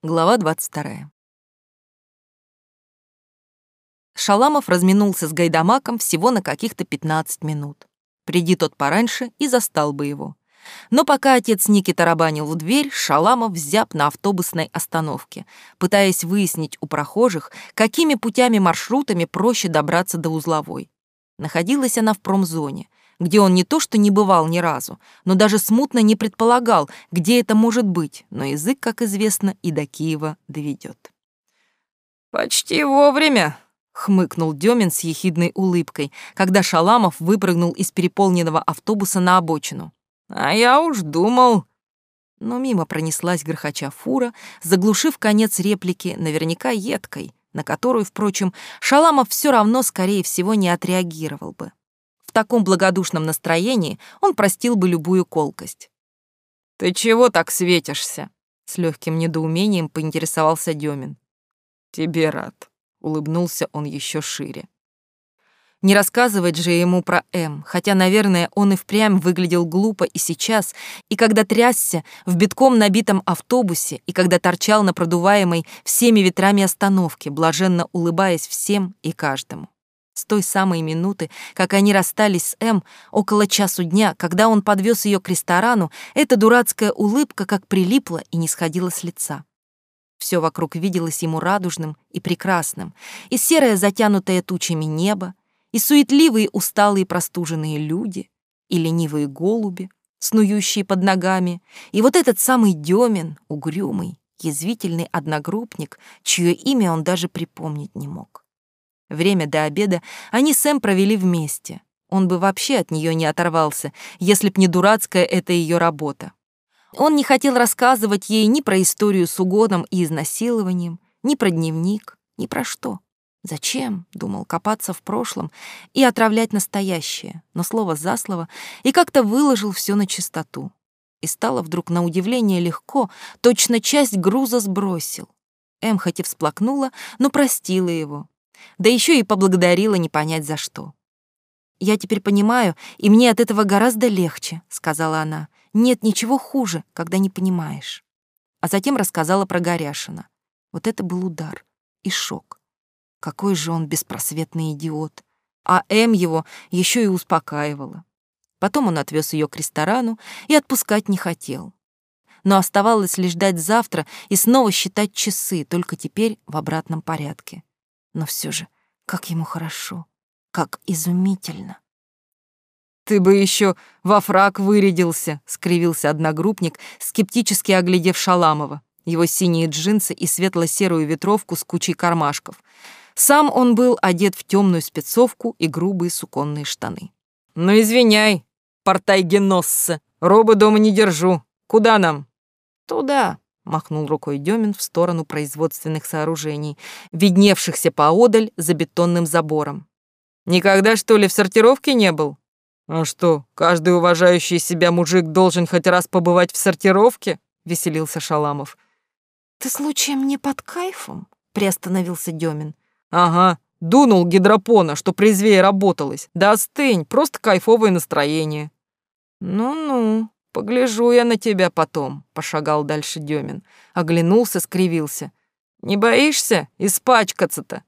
Глава 22. Шаламов разминулся с Гайдамаком всего на каких-то 15 минут. Приди тот пораньше и застал бы его. Но пока отец Ники тарабанил в дверь, Шаламов зяб на автобусной остановке, пытаясь выяснить у прохожих, какими путями-маршрутами проще добраться до узловой. Находилась она в промзоне, где он не то что не бывал ни разу, но даже смутно не предполагал, где это может быть, но язык, как известно, и до Киева доведет. «Почти вовремя», — хмыкнул Демин с ехидной улыбкой, когда Шаламов выпрыгнул из переполненного автобуса на обочину. «А я уж думал...» Но мимо пронеслась грохоча фура, заглушив конец реплики, наверняка едкой, на которую, впрочем, Шаламов все равно, скорее всего, не отреагировал бы. Таком благодушном настроении он простил бы любую колкость. «Ты чего так светишься?» С легким недоумением поинтересовался Демин. «Тебе рад», — улыбнулся он еще шире. Не рассказывать же ему про М, хотя, наверное, он и впрямь выглядел глупо и сейчас, и когда трясся в битком набитом автобусе, и когда торчал на продуваемой всеми ветрами остановке, блаженно улыбаясь всем и каждому. С той самой минуты, как они расстались с М, около часу дня, когда он подвез ее к ресторану, эта дурацкая улыбка как прилипла и не сходила с лица. Все вокруг виделось ему радужным и прекрасным, и серое затянутое тучами небо, и суетливые усталые простуженные люди, и ленивые голуби, снующие под ногами, и вот этот самый Демин, угрюмый, язвительный одногруппник, чье имя он даже припомнить не мог. Время до обеда они с Эм провели вместе. Он бы вообще от нее не оторвался, если б не дурацкая эта ее работа. Он не хотел рассказывать ей ни про историю с угоном и изнасилованием, ни про дневник, ни про что. Зачем, думал, копаться в прошлом и отравлять настоящее, но слово за слово, и как-то выложил все на чистоту. И стало вдруг на удивление легко, точно часть груза сбросил. Эм хоть и всплакнула, но простила его, да еще и поблагодарила не понять за что. «Я теперь понимаю, и мне от этого гораздо легче», — сказала она. «Нет ничего хуже, когда не понимаешь». А затем рассказала про Горяшина. Вот это был удар и шок. Какой же он беспросветный идиот. А М его еще и успокаивала. Потом он отвез ее к ресторану и отпускать не хотел. Но оставалось лишь ждать завтра и снова считать часы, только теперь в обратном порядке. Но все же, как ему хорошо, как изумительно. «Ты бы еще во фраг вырядился», — скривился одногруппник, скептически оглядев Шаламова, его синие джинсы и светло-серую ветровку с кучей кармашков. Сам он был одет в темную спецовку и грубые суконные штаны. «Ну, извиняй, портай геносса, робы дома не держу. Куда нам?» «Туда», махнул рукой Демин в сторону производственных сооружений, видневшихся поодаль за бетонным забором. Никогда, что ли, в сортировке не был? А что, каждый уважающий себя мужик должен хоть раз побывать в сортировке? Веселился Шаламов. Ты случаем не под кайфом? Приостановился Демин. Ага, дунул гидропона, что презвее работалось. Да остынь, просто кайфовое настроение. Ну-ну, «Погляжу я на тебя потом», — пошагал дальше Демин. Оглянулся, скривился. «Не боишься испачкаться-то?»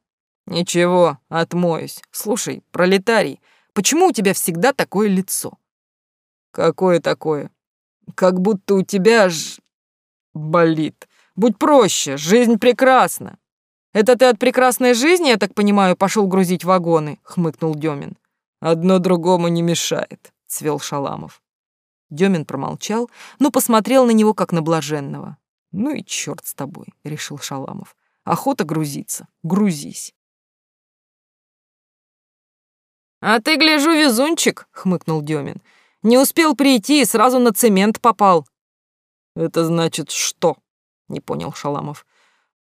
«Ничего, отмоюсь. Слушай, пролетарий, почему у тебя всегда такое лицо?» «Какое такое? Как будто у тебя аж болит. Будь проще, жизнь прекрасна». «Это ты от прекрасной жизни, я так понимаю, пошел грузить вагоны?» — хмыкнул Демин. «Одно другому не мешает», — цвел Шаламов. Демин промолчал, но посмотрел на него, как на блаженного. «Ну и черт с тобой», — решил Шаламов. «Охота грузиться. Грузись». «А ты, гляжу, везунчик», — хмыкнул Демин. «Не успел прийти и сразу на цемент попал». «Это значит что?» — не понял Шаламов.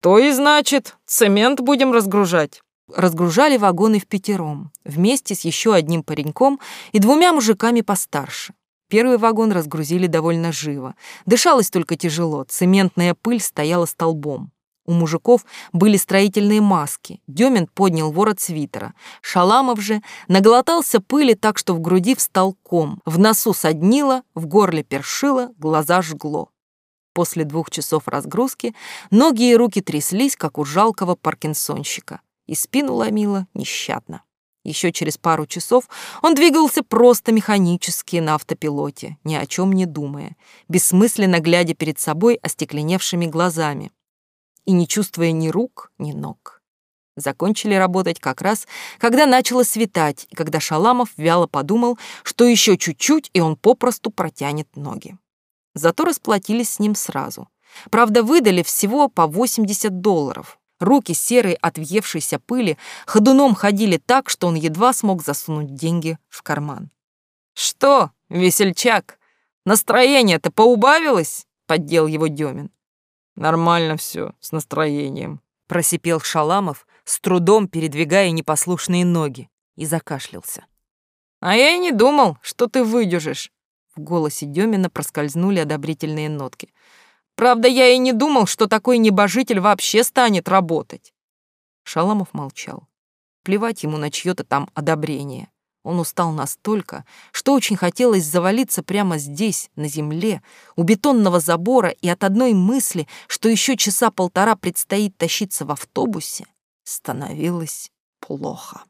«То и значит, цемент будем разгружать». Разгружали вагоны в пятером, вместе с еще одним пареньком и двумя мужиками постарше. Первый вагон разгрузили довольно живо. Дышалось только тяжело, цементная пыль стояла столбом. У мужиков были строительные маски. Демин поднял ворот свитера. Шаламов же наглотался пыли так, что в груди встал ком. В носу соднило, в горле першило, глаза жгло. После двух часов разгрузки ноги и руки тряслись, как у жалкого паркинсонщика, и спину ломило нещадно. Еще через пару часов он двигался просто механически на автопилоте, ни о чем не думая, бессмысленно глядя перед собой остекленевшими глазами и не чувствуя ни рук, ни ног. Закончили работать как раз, когда начало светать, и когда Шаламов вяло подумал, что еще чуть-чуть, и он попросту протянет ноги. Зато расплатились с ним сразу. Правда, выдали всего по 80 долларов, Руки серые от въевшейся пыли ходуном ходили так, что он едва смог засунуть деньги в карман. «Что, весельчак, настроение-то поубавилось?» — поддел его Демин. «Нормально все с настроением», — просипел Шаламов, с трудом передвигая непослушные ноги, и закашлялся. «А я и не думал, что ты выдержишь». В голосе Демина проскользнули одобрительные нотки. Правда, я и не думал, что такой небожитель вообще станет работать. Шаламов молчал. Плевать ему на чьё-то там одобрение. Он устал настолько, что очень хотелось завалиться прямо здесь, на земле, у бетонного забора, и от одной мысли, что еще часа полтора предстоит тащиться в автобусе, становилось плохо.